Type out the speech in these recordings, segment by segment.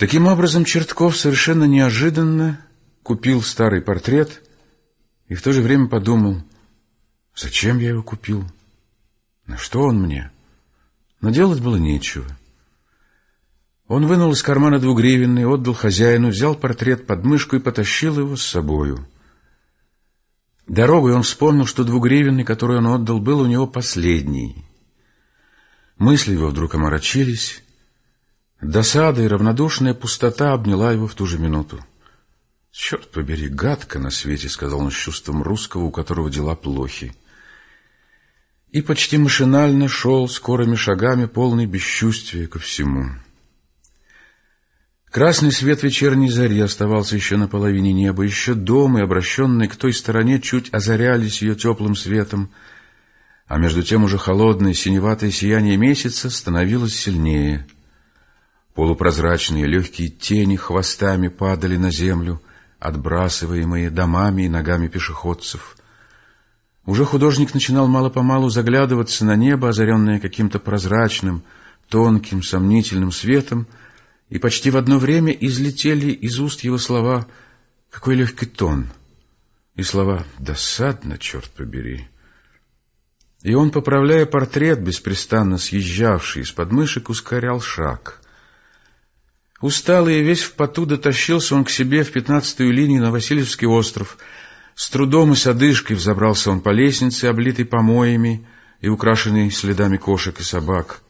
Таким образом, Чертков совершенно неожиданно купил старый портрет и в то же время подумал, зачем я его купил, на что он мне? Но делать было нечего. Он вынул из кармана двугривенный, отдал хозяину, взял портрет под мышку и потащил его с собою. Дорогой он вспомнил, что двугривенный, который он отдал, был у него последний. Мысли его вдруг омрачились. Досада и равнодушная пустота обняла его в ту же минуту. «Черт побери, гадко на свете», — сказал он с чувством русского, у которого дела плохи. И почти машинально шел скорыми шагами, полный бесчувствия ко всему. Красный свет вечерней зари оставался еще на половине неба, еще дома, обращенные к той стороне, чуть озарялись ее теплым светом, а между тем уже холодное синеватое сияние месяца становилось сильнее. Полупрозрачные легкие тени хвостами падали на землю, отбрасываемые домами и ногами пешеходцев. Уже художник начинал мало-помалу заглядываться на небо, озаренное каким-то прозрачным, тонким, сомнительным светом, и почти в одно время излетели из уст его слова «Какой легкий тон!» и слова «Досадно, черт побери!» И он, поправляя портрет, беспрестанно съезжавший из подмышек, ускорял шаг. Усталый и весь в поту дотащился он к себе в пятнадцатую линию на Васильевский остров. С трудом и с одышкой взобрался он по лестнице, облитой помоями и украшенной следами кошек и собак.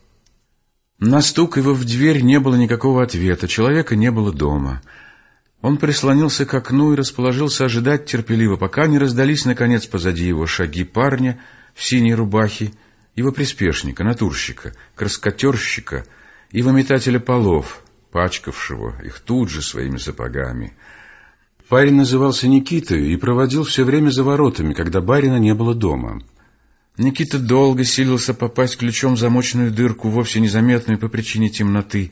На стук его в дверь не было никакого ответа, человека не было дома. Он прислонился к окну и расположился ожидать терпеливо, пока не раздались, наконец, позади его шаги парня в синей рубахе, его приспешника, натурщика, краскотерщика и выметателя полов, пачкавшего их тут же своими сапогами. Парень назывался Никитой и проводил все время за воротами, когда барина не было дома. Никита долго силился попасть ключом в замочную дырку, вовсе незаметную по причине темноты.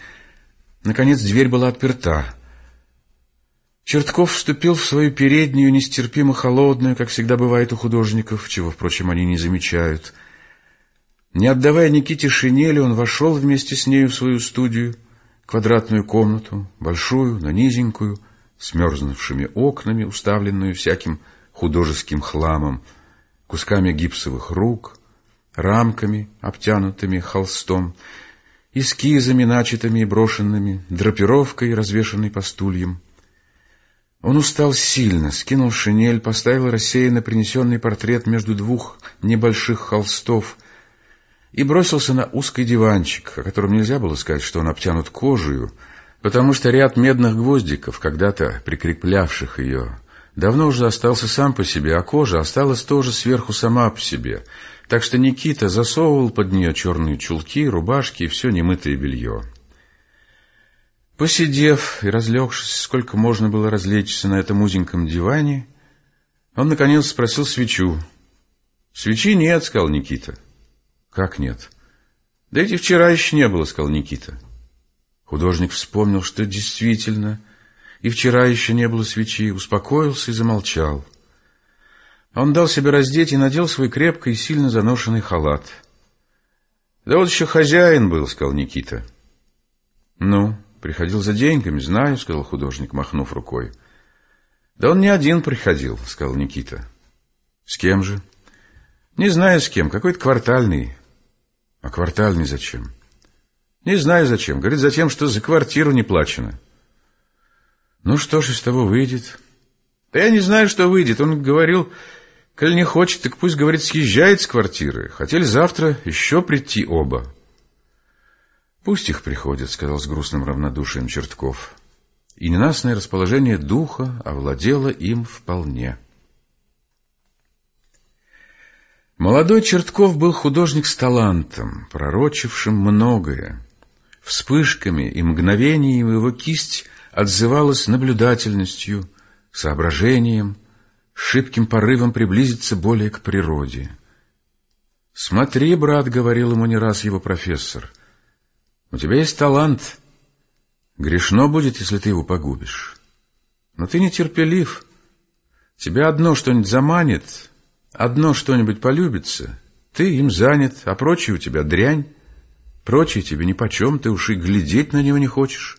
Наконец дверь была отперта. Чертков вступил в свою переднюю, нестерпимо холодную, как всегда бывает у художников, чего, впрочем, они не замечают. Не отдавая Никите шинели, он вошел вместе с нею в свою студию, квадратную комнату, большую, но низенькую, с мерзнувшими окнами, уставленную всяким художеским хламом — кусками гипсовых рук, рамками, обтянутыми холстом, эскизами, начатыми и брошенными, драпировкой, развешанной по стульям. Он устал сильно, скинул шинель, поставил рассеянно принесенный портрет между двух небольших холстов и бросился на узкий диванчик, о котором нельзя было сказать, что он обтянут кожей, потому что ряд медных гвоздиков, когда-то прикреплявших ее давно уже остался сам по себе, а кожа осталась тоже сверху сама по себе. Так что Никита засовывал под нее черные чулки, рубашки и все немытое белье. Посидев и разлегшись, сколько можно было развлечься на этом узеньком диване, он, наконец, спросил свечу. «Свечи нет», — сказал Никита. «Как нет?» «Да эти вчера еще не было», — сказал Никита. Художник вспомнил, что действительно и вчера еще не было свечи, успокоился и замолчал. Он дал себе раздеть и надел свой крепкий и сильно заношенный халат. «Да вот еще хозяин был», — сказал Никита. «Ну, приходил за деньгами, знаю», — сказал художник, махнув рукой. «Да он не один приходил», — сказал Никита. «С кем же?» «Не знаю с кем, какой-то квартальный». «А квартальный зачем?» «Не знаю зачем. Говорит, за тем, что за квартиру не плачено». Ну что ж из того выйдет? Да я не знаю, что выйдет. Он говорил, коль не хочет, так пусть, говорит, съезжает с квартиры. Хотели завтра еще прийти оба. Пусть их приходят, сказал с грустным равнодушием Чертков. И ненастное расположение духа овладело им вполне. Молодой Чертков был художник с талантом, пророчившим многое. Вспышками и мгновениями его кисть отзывалась наблюдательностью, соображением, шибким порывом приблизиться более к природе. «Смотри, брат», — говорил ему не раз его профессор, — «у тебя есть талант. Грешно будет, если ты его погубишь. Но ты нетерпелив. Тебя одно что-нибудь заманит, одно что-нибудь полюбится, ты им занят, а прочее у тебя дрянь, прочее тебе нипочем, ты уж и глядеть на него не хочешь».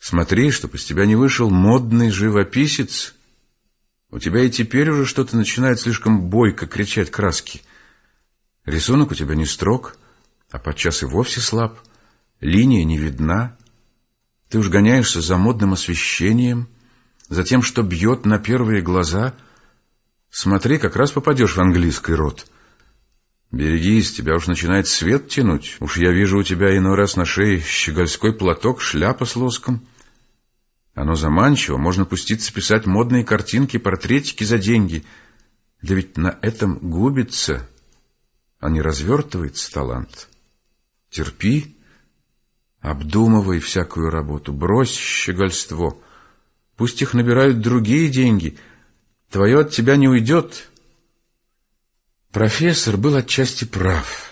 Смотри, чтоб из тебя не вышел модный живописец. У тебя и теперь уже что-то начинает слишком бойко кричать краски. Рисунок у тебя не строг, а подчас и вовсе слаб. Линия не видна. Ты уж гоняешься за модным освещением, за тем, что бьет на первые глаза. Смотри, как раз попадешь в английский род. Берегись, тебя уж начинает свет тянуть. Уж я вижу у тебя иной раз на шее щегольской платок, шляпа с лоском. Оно заманчиво, можно пуститься писать модные картинки, портретики за деньги. Да ведь на этом губится, а не развертывается талант. Терпи, обдумывай всякую работу, брось щегольство. Пусть их набирают другие деньги, твое от тебя не уйдет. Профессор был отчасти прав.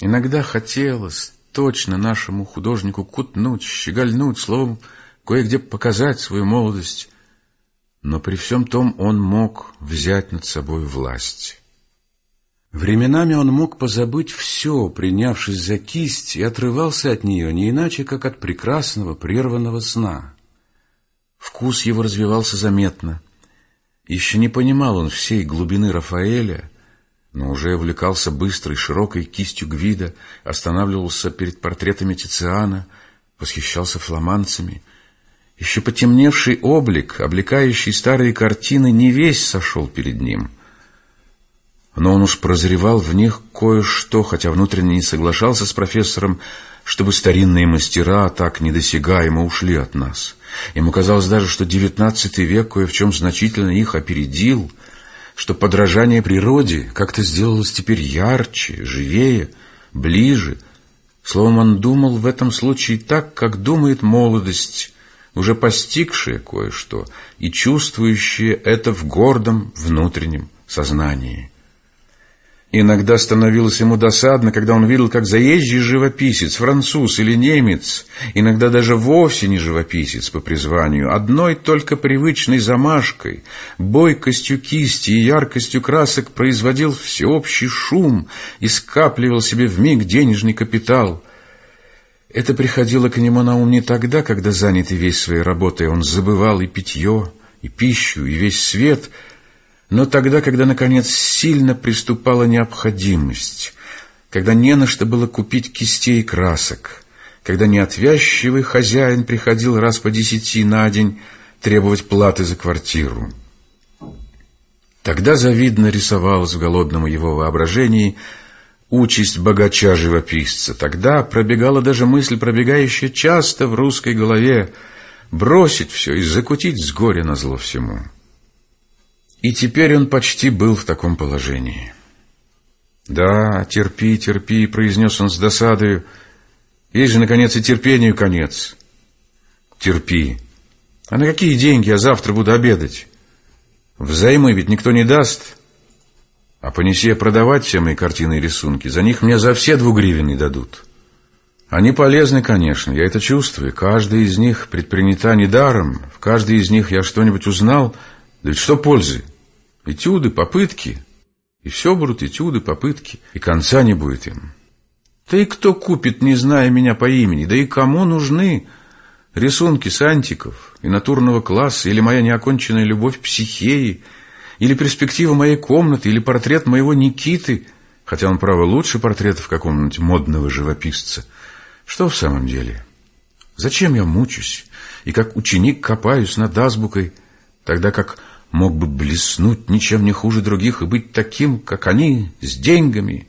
Иногда хотелось точно нашему художнику кутнуть, щегольнуть, словом, кое-где показать свою молодость, но при всем том он мог взять над собой власть. Временами он мог позабыть все, принявшись за кисть, и отрывался от нее не иначе, как от прекрасного прерванного сна. Вкус его развивался заметно. Еще не понимал он всей глубины Рафаэля, но уже увлекался быстрой, широкой кистью Гвида, останавливался перед портретами Тициана, восхищался фламандцами — еще потемневший облик, облекающий старые картины, не весь сошел перед ним. Но он уж прозревал в них кое-что, хотя внутренне не соглашался с профессором, чтобы старинные мастера так недосягаемо ушли от нас. Ему казалось даже, что девятнадцатый век кое в чем значительно их опередил, что подражание природе как-то сделалось теперь ярче, живее, ближе. Словом, он думал в этом случае так, как думает молодость, уже постигшее кое-что и чувствующее это в гордом внутреннем сознании. Иногда становилось ему досадно, когда он видел, как заезжий живописец, француз или немец, иногда даже вовсе не живописец по призванию, одной только привычной замашкой, бойкостью кисти и яркостью красок производил всеобщий шум и скапливал себе в миг денежный капитал. Это приходило к нему на ум не тогда, когда, занятый весь своей работой, он забывал и питье, и пищу, и весь свет, но тогда, когда, наконец, сильно приступала необходимость, когда не на что было купить кистей и красок, когда неотвязчивый хозяин приходил раз по десяти на день требовать платы за квартиру. Тогда завидно рисовалось в голодном его воображении – участь богача-живописца. Тогда пробегала даже мысль, пробегающая часто в русской голове, бросить все и закутить с горя на зло всему. И теперь он почти был в таком положении. «Да, терпи, терпи», — произнес он с досадою. «Есть же, наконец, и терпению конец». «Терпи. А на какие деньги я завтра буду обедать? Взаймы ведь никто не даст». А понеси я продавать все мои картины и рисунки, за них мне за все двугривенные дадут. Они полезны, конечно, я это чувствую. Каждая из них предпринята недаром. В каждой из них я что-нибудь узнал. Да ведь что пользы? Этюды, попытки. И все будут этюды, попытки. И конца не будет им. Да и кто купит, не зная меня по имени? Да и кому нужны рисунки сантиков и натурного класса или моя неоконченная любовь психеи – или перспектива моей комнаты, или портрет моего Никиты, хотя он, право, лучше портретов какого-нибудь модного живописца. Что в самом деле? Зачем я мучусь и как ученик копаюсь над азбукой, тогда как мог бы блеснуть ничем не хуже других и быть таким, как они, с деньгами,